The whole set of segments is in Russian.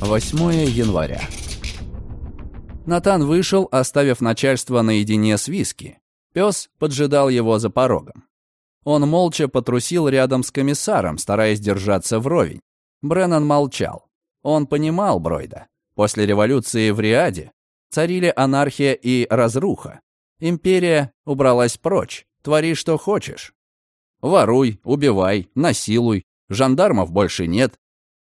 8 января. Натан вышел, оставив начальство наедине с виски. Пес поджидал его за порогом. Он молча потрусил рядом с комиссаром, стараясь держаться вровень. Бреннан молчал. Он понимал Бройда. После революции в Риаде царили анархия и разруха. Империя убралась прочь. Твори, что хочешь. Воруй, убивай, насилуй. Жандармов больше нет.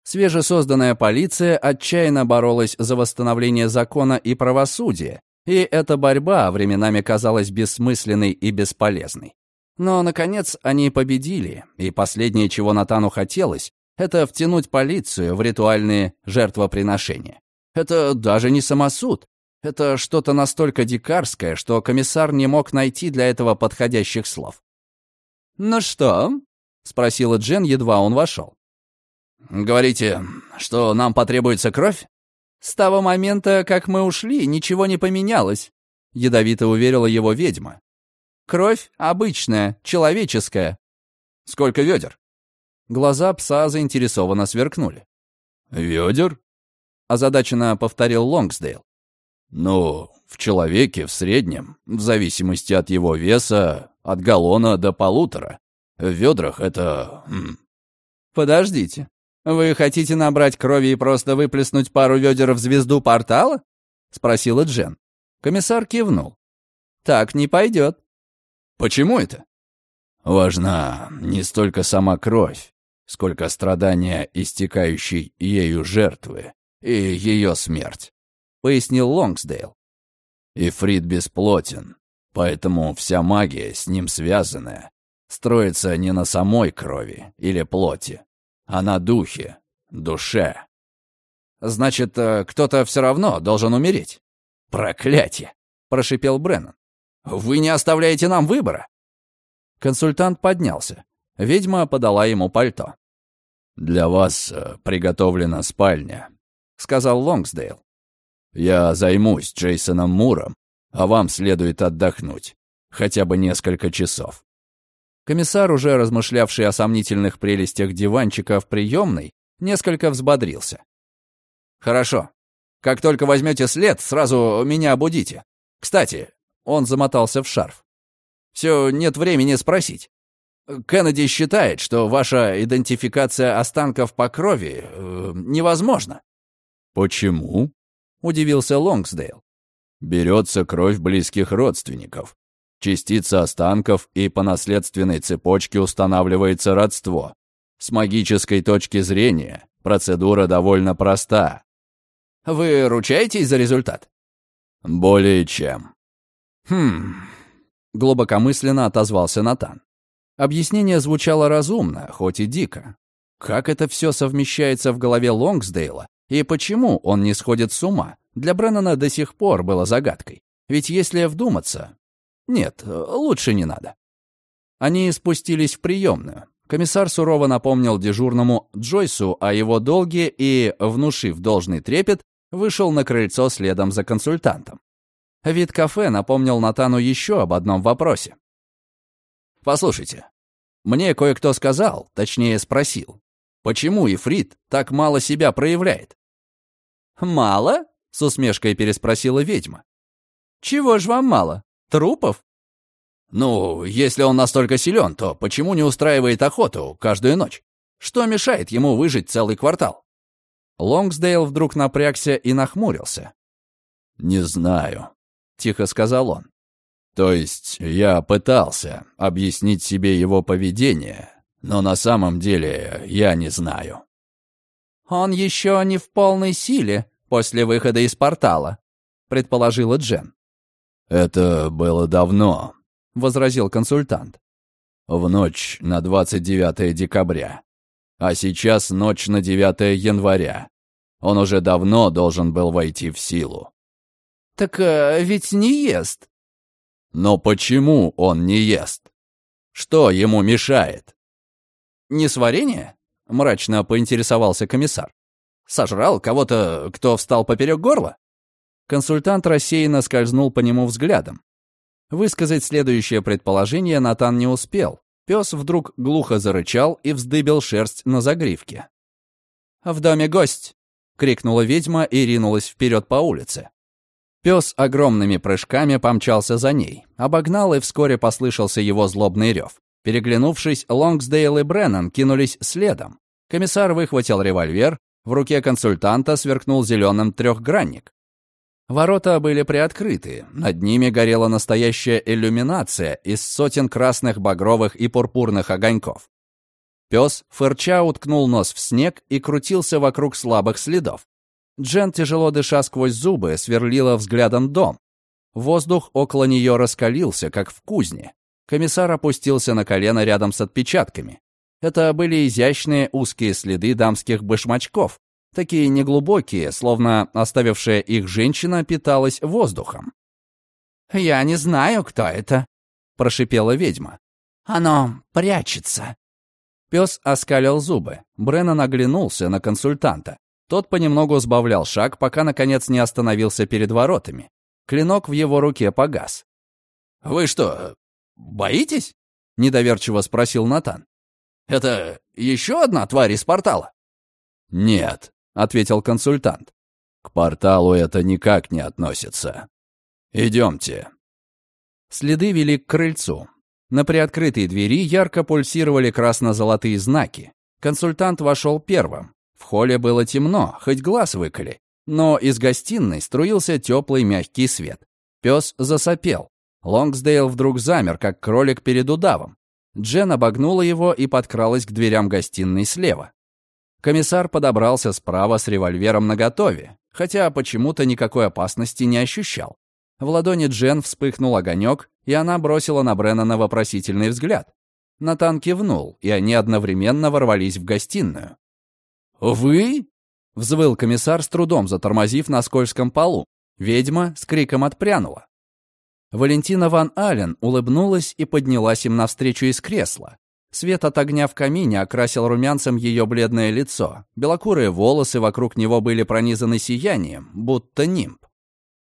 Свежесозданная полиция отчаянно боролась за восстановление закона и правосудия, и эта борьба временами казалась бессмысленной и бесполезной. Но, наконец, они победили, и последнее, чего Натану хотелось, это втянуть полицию в ритуальные жертвоприношения. Это даже не самосуд. Это что-то настолько дикарское, что комиссар не мог найти для этого подходящих слов. «Ну что?» — спросила Джен, едва он вошел. «Говорите, что нам потребуется кровь?» «С того момента, как мы ушли, ничего не поменялось», — ядовито уверила его ведьма. «Кровь обычная, человеческая». «Сколько ведер?» Глаза пса заинтересованно сверкнули. «Ведер?» — озадаченно повторил Лонгсдейл. «Ну, в человеке в среднем, в зависимости от его веса, от галлона до полутора. В ведрах это... «Подождите, вы хотите набрать крови и просто выплеснуть пару ведер в звезду портала?» — спросила Джен. Комиссар кивнул. «Так не пойдет». «Почему это?» «Важна не столько сама кровь, сколько страдания истекающей ею жертвы и ее смерть», — пояснил Лонгсдейл. «Ифрит бесплотен, поэтому вся магия с ним связанная строится не на самой крови или плоти, а на духе, душе. Значит, э, кто-то все равно должен умереть. Проклятие! прошипел Бреннан. Вы не оставляете нам выбора. Консультант поднялся. Ведьма подала ему пальто. «Для вас э, приготовлена спальня», — сказал Лонгсдейл. «Я займусь Джейсоном Муром, а вам следует отдохнуть. Хотя бы несколько часов. Комиссар, уже размышлявший о сомнительных прелестях диванчика в приемной, несколько взбодрился. «Хорошо. Как только возьмете след, сразу меня будите. Кстати, он замотался в шарф. Все, нет времени спросить. Кеннеди считает, что ваша идентификация останков по крови э, невозможна». «Почему?» — удивился Лонгсдейл. «Берется кровь близких родственников. Частица останков и по наследственной цепочке устанавливается родство. С магической точки зрения процедура довольно проста. Вы ручаетесь за результат? Более чем. Хм, глубокомысленно отозвался Натан. Объяснение звучало разумно, хоть и дико. Как это все совмещается в голове Лонгсдейла, и почему он не сходит с ума, для Бреннана до сих пор было загадкой. Ведь если вдуматься, нет, лучше не надо. Они спустились в приемную. Комиссар сурово напомнил дежурному Джойсу о его долге и, внушив должный трепет, вышел на крыльцо следом за консультантом. Вид кафе напомнил Натану еще об одном вопросе. «Послушайте, мне кое-кто сказал, точнее спросил, почему Ифрит так мало себя проявляет?» «Мало?» — с усмешкой переспросила ведьма. «Чего ж вам мало? Трупов? Ну, если он настолько силен, то почему не устраивает охоту каждую ночь? Что мешает ему выжить целый квартал? Лонгсдейл вдруг напрягся и нахмурился. «Не знаю», — тихо сказал он. «То есть я пытался объяснить себе его поведение, но на самом деле я не знаю». «Он еще не в полной силе после выхода из портала», — предположила Джен. «Это было давно», — возразил консультант. «В ночь на 29 декабря. А сейчас ночь на 9 января. Он уже давно должен был войти в силу». «Так э, ведь не ест». «Но почему он не ест? Что ему мешает?» «Несварение?» — мрачно поинтересовался комиссар. «Сожрал кого-то, кто встал поперек горла?» Консультант рассеянно скользнул по нему взглядом. Высказать следующее предположение Натан не успел. Пес вдруг глухо зарычал и вздыбил шерсть на загривке. «В доме гость!» — крикнула ведьма и ринулась вперед по улице. Пес огромными прыжками помчался за ней, обогнал, и вскоре послышался его злобный рев. Переглянувшись, Лонгсдейл и Бреннан кинулись следом. Комиссар выхватил револьвер, в руке консультанта сверкнул зеленым трехгранник. Ворота были приоткрыты, над ними горела настоящая иллюминация из сотен красных, багровых и пурпурных огоньков. Пес, фырча, уткнул нос в снег и крутился вокруг слабых следов. Джен, тяжело дыша сквозь зубы, сверлила взглядом дом. Воздух около нее раскалился, как в кузне. Комиссар опустился на колено рядом с отпечатками. Это были изящные узкие следы дамских башмачков, такие неглубокие, словно оставившая их женщина питалась воздухом. «Я не знаю, кто это», — прошипела ведьма. «Оно прячется». Пес оскалил зубы. Бреннан оглянулся на консультанта. Тот понемногу сбавлял шаг, пока, наконец, не остановился перед воротами. Клинок в его руке погас. «Вы что, боитесь?» — недоверчиво спросил Натан. «Это еще одна тварь из портала?» «Нет», — ответил консультант. «К порталу это никак не относится. Идемте». Следы вели к крыльцу. На приоткрытой двери ярко пульсировали красно-золотые знаки. Консультант вошел первым. В холле было темно, хоть глаз выколи. Но из гостиной струился теплый мягкий свет. Пес засопел. Лонгсдейл вдруг замер, как кролик перед удавом. Джен обогнула его и подкралась к дверям гостиной слева. Комиссар подобрался справа с револьвером наготове, хотя почему-то никакой опасности не ощущал. В ладони Джен вспыхнул огонек, и она бросила на Бреннана вопросительный взгляд. Натан кивнул, и они одновременно ворвались в гостиную. «Вы?» — взвыл комиссар с трудом, затормозив на скользком полу. Ведьма с криком отпрянула. Валентина Ван Ален улыбнулась и поднялась им навстречу из кресла. Свет от огня в камине окрасил румянцем ее бледное лицо. Белокурые волосы вокруг него были пронизаны сиянием, будто нимб.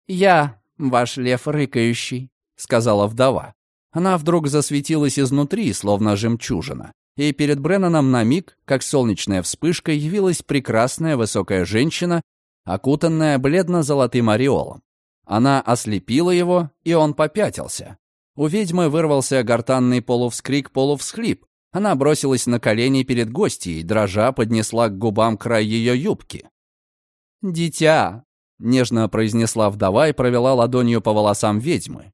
«Я, ваш лев рыкающий», — сказала вдова. Она вдруг засветилась изнутри, словно жемчужина. И перед Бреннаном на миг, как солнечная вспышка, явилась прекрасная высокая женщина, окутанная бледно-золотым ореолом. Она ослепила его, и он попятился. У ведьмы вырвался гортанный полувскрик-полувсхлип, она бросилась на колени перед гостьей, дрожа поднесла к губам край ее юбки. «Дитя!» — нежно произнесла вдова и провела ладонью по волосам ведьмы.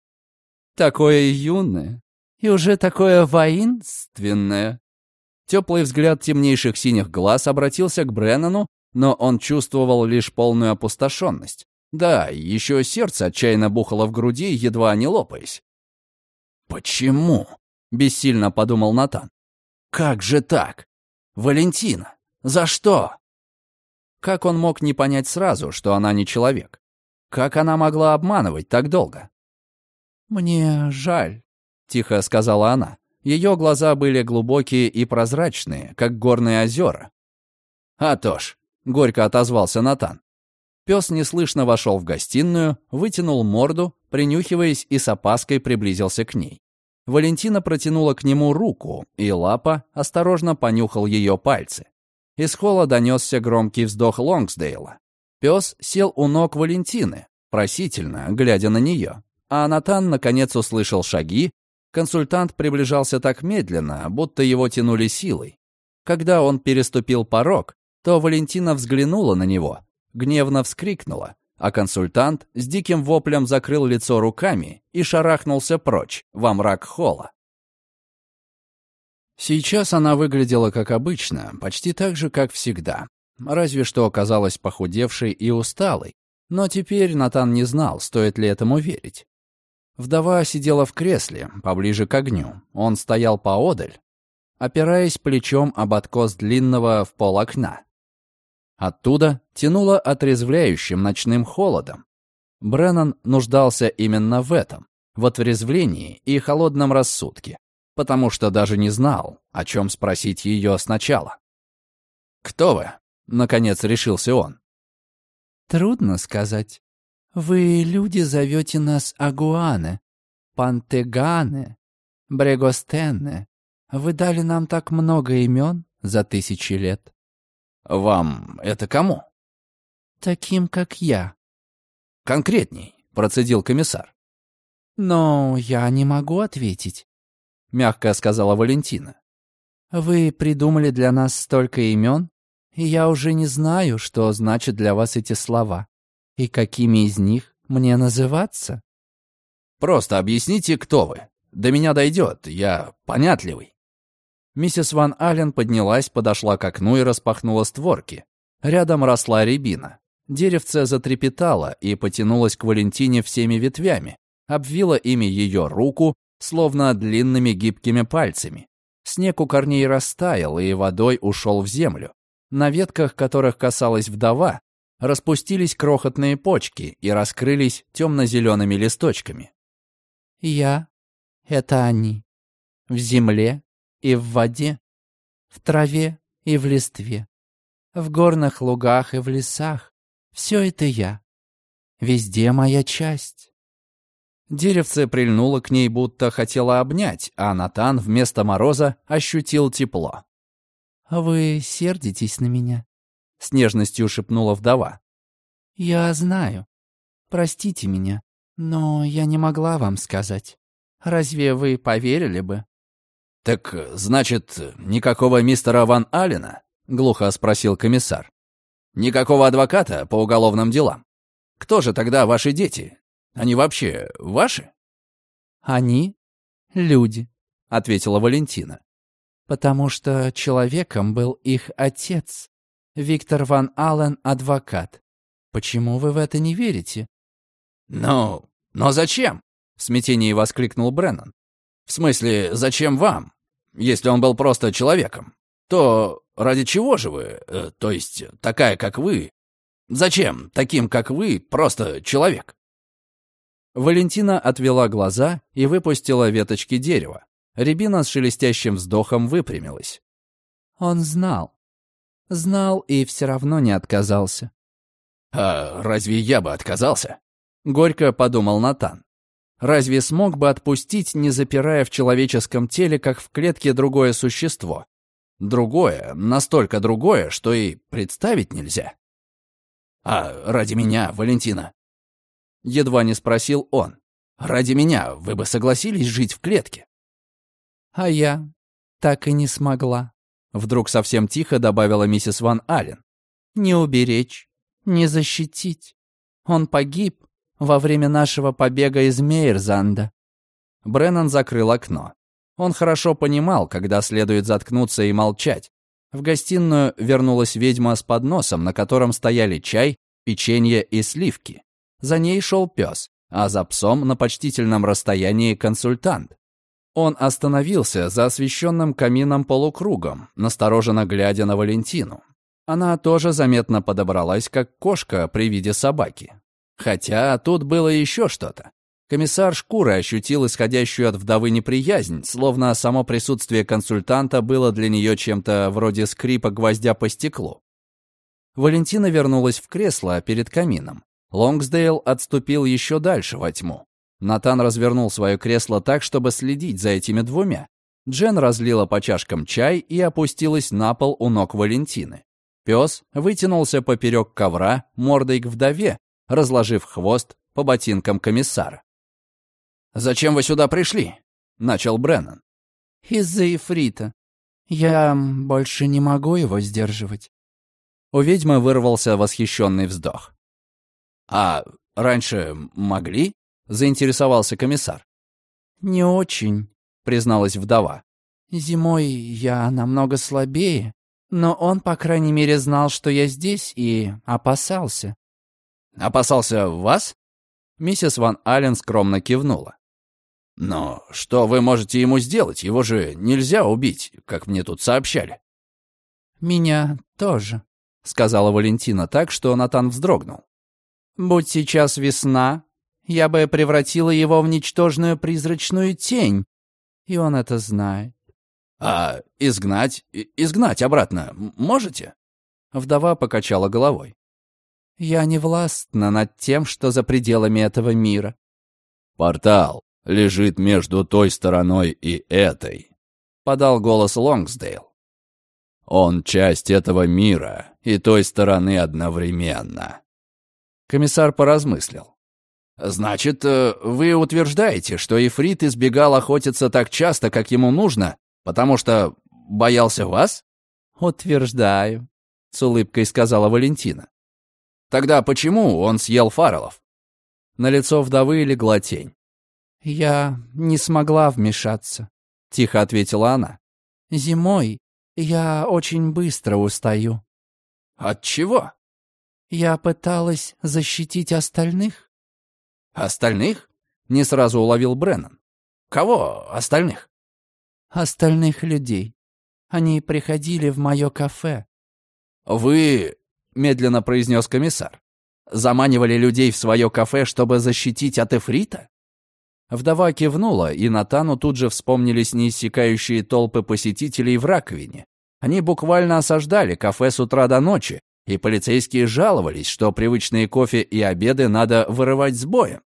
«Такое юное и уже такое воинственное!» Теплый взгляд темнейших синих глаз обратился к Бреннану, но он чувствовал лишь полную опустошенность. Да, еще сердце отчаянно бухало в груди, едва не лопаясь. «Почему?» — бессильно подумал Натан. Как же так? Валентина, за что? Как он мог не понять сразу, что она не человек? Как она могла обманывать так долго? «Мне жаль», — тихо сказала она. Ее глаза были глубокие и прозрачные, как горные озера. «А то ж», — горько отозвался Натан. Пес неслышно вошел в гостиную, вытянул морду, принюхиваясь и с опаской приблизился к ней. Валентина протянула к нему руку, и Лапа осторожно понюхал ее пальцы. Из холла донесся громкий вздох Лонгсдейла. Пес сел у ног Валентины, просительно, глядя на нее. А Натан, наконец, услышал шаги. Консультант приближался так медленно, будто его тянули силой. Когда он переступил порог, то Валентина взглянула на него, гневно вскрикнула, а консультант с диким воплем закрыл лицо руками и шарахнулся прочь во мрак холла. Сейчас она выглядела как обычно, почти так же, как всегда. Разве что оказалась похудевшей и усталой. Но теперь Натан не знал, стоит ли этому верить. Вдова сидела в кресле, поближе к огню. Он стоял поодаль, опираясь плечом об откос длинного в пол окна. Оттуда тянуло отрезвляющим ночным холодом. Бреннан нуждался именно в этом, в отрезвлении и холодном рассудке, потому что даже не знал, о чем спросить ее сначала. «Кто вы?» — наконец решился он. «Трудно сказать. Вы, люди, зовете нас Агуаны, Пантеганы, Брегостенны. Вы дали нам так много имен за тысячи лет. «Вам это кому?» Таким, как я. Конкретней, процедил комиссар. Но я не могу ответить, мягко сказала Валентина. Вы придумали для нас столько имен, и я уже не знаю, что значит для вас эти слова, и какими из них мне называться. Просто объясните, кто вы. До меня дойдет, я понятливый. Миссис Ван Аллен поднялась, подошла к окну и распахнула створки. Рядом росла рябина. Деревце затрепетало и потянулось к Валентине всеми ветвями, обвило ими ее руку, словно длинными гибкими пальцами. Снег у корней растаял и водой ушел в землю. На ветках, которых касалась вдова, распустились крохотные почки и раскрылись темно-зелеными листочками. «Я — это они. В земле и в воде, в траве и в листве, в горных лугах и в лесах. Все это я. Везде моя часть». Деревце прильнуло к ней, будто хотела обнять, а Натан вместо мороза ощутил тепло. «Вы сердитесь на меня?» — с нежностью шепнула вдова. «Я знаю. Простите меня, но я не могла вам сказать. Разве вы поверили бы?» «Так, значит, никакого мистера Ван Аллена?» — глухо спросил комиссар. «Никакого адвоката по уголовным делам? Кто же тогда ваши дети? Они вообще ваши?» «Они — люди», — ответила Валентина. «Потому что человеком был их отец. Виктор Ван Аллен — адвокат. Почему вы в это не верите?» «Ну, но зачем?» — в смятении воскликнул Бреннан. «В смысле, зачем вам? Если он был просто человеком, то ради чего же вы, э, то есть такая, как вы? Зачем таким, как вы, просто человек?» Валентина отвела глаза и выпустила веточки дерева. Рябина с шелестящим вздохом выпрямилась. «Он знал. Знал и все равно не отказался». «А разве я бы отказался?» — горько подумал Натан. «Разве смог бы отпустить, не запирая в человеческом теле, как в клетке, другое существо? Другое, настолько другое, что и представить нельзя». «А ради меня, Валентина, Едва не спросил он. «Ради меня вы бы согласились жить в клетке?» «А я так и не смогла», — вдруг совсем тихо добавила миссис Ван Аллен. «Не уберечь, не защитить. Он погиб во время нашего побега из Мейерзанда». Бреннан закрыл окно. Он хорошо понимал, когда следует заткнуться и молчать. В гостиную вернулась ведьма с подносом, на котором стояли чай, печенье и сливки. За ней шел пес, а за псом на почтительном расстоянии консультант. Он остановился за освещенным камином полукругом, настороженно глядя на Валентину. Она тоже заметно подобралась, как кошка при виде собаки. Хотя тут было еще что-то. Комиссар шкуры ощутил исходящую от вдовы неприязнь, словно само присутствие консультанта было для нее чем-то вроде скрипа гвоздя по стеклу. Валентина вернулась в кресло перед камином. Лонгсдейл отступил еще дальше во тьму. Натан развернул свое кресло так, чтобы следить за этими двумя. Джен разлила по чашкам чай и опустилась на пол у ног Валентины. Пес вытянулся поперек ковра, мордой к вдове, разложив хвост по ботинкам комиссара. «Зачем вы сюда пришли?» — начал Бреннан. «Из-за Ефрита. Я больше не могу его сдерживать». У ведьмы вырвался восхищенный вздох. «А раньше могли?» — заинтересовался комиссар. «Не очень», — призналась вдова. «Зимой я намного слабее, но он, по крайней мере, знал, что я здесь и опасался». «Опасался вас?» Миссис Ван Аллен скромно кивнула. «Но что вы можете ему сделать? Его же нельзя убить, как мне тут сообщали». «Меня тоже», — сказала Валентина так, что Натан вздрогнул. Будь сейчас весна, я бы превратила его в ничтожную призрачную тень. И он это знает. А изгнать, изгнать обратно можете? Вдова покачала головой. Я не властна над тем, что за пределами этого мира. Портал лежит между той стороной и этой, подал голос Лонгсдейл. Он часть этого мира и той стороны одновременно. Комиссар поразмыслил. «Значит, э, вы утверждаете, что Ифрит избегал охотиться так часто, как ему нужно, потому что боялся вас?» «Утверждаю», — с улыбкой сказала Валентина. «Тогда почему он съел Фаррелов?» На лицо вдовы легла тень. «Я не смогла вмешаться», — тихо ответила она. «Зимой я очень быстро устаю». «От чего?» «Я пыталась защитить остальных». «Остальных?» — не сразу уловил Бреннан. «Кого остальных?» «Остальных людей. Они приходили в мое кафе». «Вы...» — медленно произнес комиссар. «Заманивали людей в свое кафе, чтобы защитить от эфрита?» Вдова кивнула, и Натану тут же вспомнились неиссякающие толпы посетителей в раковине. Они буквально осаждали кафе с утра до ночи, и полицейские жаловались, что привычные кофе и обеды надо вырывать с боем.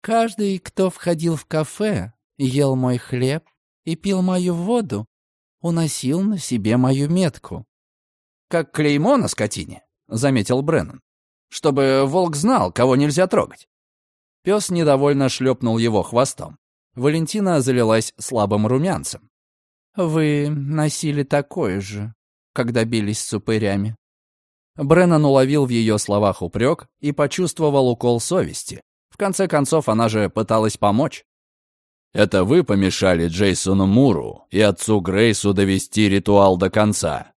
«Каждый, кто входил в кафе, ел мой хлеб и пил мою воду, уносил на себе мою метку». «Как клеймо на скотине», — заметил Бреннан. «Чтобы волк знал, кого нельзя трогать». Пес недовольно шлепнул его хвостом. Валентина залилась слабым румянцем. «Вы носили такое же, когда бились с упырями». Бреннан уловил в ее словах упрек и почувствовал укол совести. В конце концов, она же пыталась помочь. «Это вы помешали Джейсону Муру и отцу Грейсу довести ритуал до конца».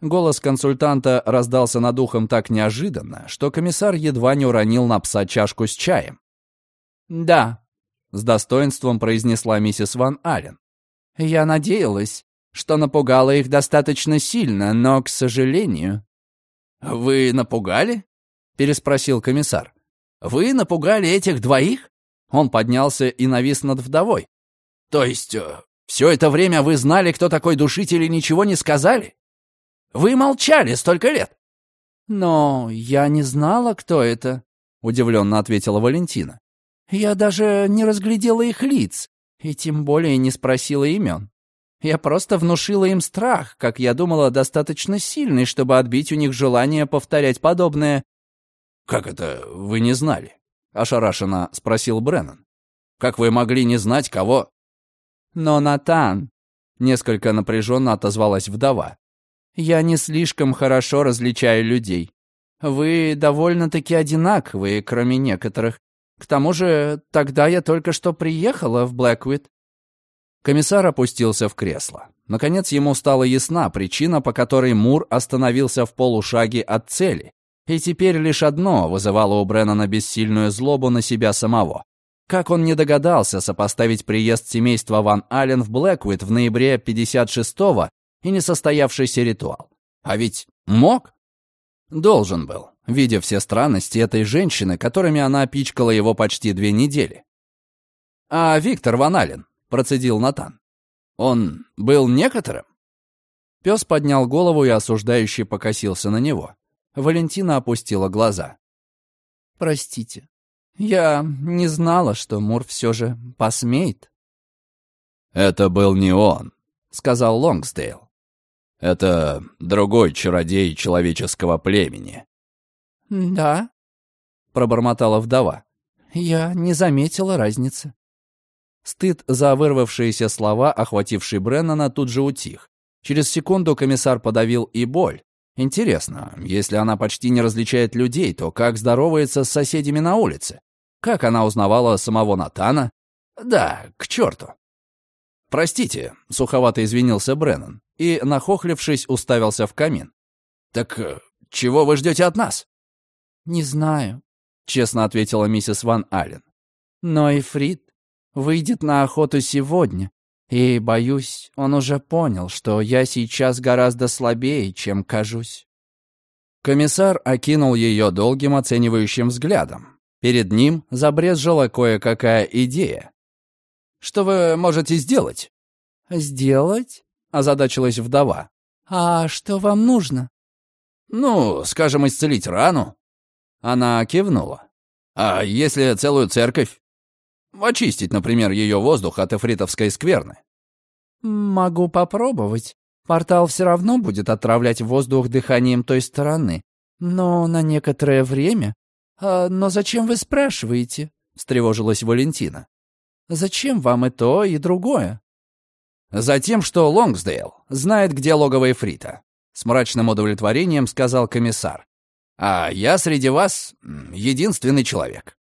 Голос консультанта раздался над ухом так неожиданно, что комиссар едва не уронил на пса чашку с чаем. «Да», — с достоинством произнесла миссис Ван Аллен. «Я надеялась, что напугала их достаточно сильно, но, к сожалению...» «Вы напугали?» — переспросил комиссар. «Вы напугали этих двоих?» Он поднялся и навис над вдовой. «То есть, э, все это время вы знали, кто такой душитель, и ничего не сказали? Вы молчали столько лет!» «Но я не знала, кто это», — удивленно ответила Валентина. «Я даже не разглядела их лиц, и тем более не спросила имен. Я просто внушила им страх, как я думала, достаточно сильный, чтобы отбить у них желание повторять подобное. «Как это вы не знали?» — ошарашенно спросил Бреннан. «Как вы могли не знать, кого...» «Но, Натан...» — несколько напряженно отозвалась вдова. «Я не слишком хорошо различаю людей. Вы довольно-таки одинаковые, кроме некоторых. К тому же, тогда я только что приехала в Блэквит. Комиссар опустился в кресло. Наконец ему стала ясна причина, по которой Мур остановился в полушаге от цели. И теперь лишь одно вызывало у Бреннана бессильную злобу на себя самого. Как он не догадался сопоставить приезд семейства Ван Аллен в Блэквит в ноябре 56-го и несостоявшийся ритуал? А ведь мог? Должен был, видя все странности этой женщины, которыми она пичкала его почти две недели. А Виктор Ван Аллен, процедил Натан. Он был некоторым? Пес поднял голову и осуждающе покосился на него. Валентина опустила глаза. «Простите, я не знала, что Мур все же посмеет». «Это был не он», — сказал Лонгсдейл. «Это другой чародей человеческого племени». «Да?» — пробормотала вдова. «Я не заметила разницы». Стыд за вырвавшиеся слова, охвативший Бреннана, тут же утих. Через секунду комиссар подавил и боль. Интересно, если она почти не различает людей, то как здоровается с соседями на улице? Как она узнавала самого Натана? Да, к черту. «Простите», — суховато извинился Бреннан и, нахохлившись, уставился в камин. «Так э, чего вы ждете от нас?» «Не знаю», — честно ответила миссис Ван Аллен. «Но и Фрид выйдет на охоту сегодня, и, боюсь, он уже понял, что я сейчас гораздо слабее, чем кажусь». Комиссар окинул ее долгим оценивающим взглядом. Перед ним забрезжила кое-какая идея. «Что вы можете сделать?» «Сделать?» — озадачилась вдова. «А что вам нужно?» «Ну, скажем, исцелить рану». Она кивнула. «А если целую церковь?» Очистить, например, ее воздух от эфритовской скверны. Могу попробовать. Портал все равно будет отравлять воздух дыханием той стороны. Но на некоторое время А, «Но зачем вы спрашиваете?» — встревожилась Валентина. «Зачем вам и то, и другое?» «Затем, что Лонгсдейл знает, где логово Эфрита», — с мрачным удовлетворением сказал комиссар. «А я среди вас единственный человек.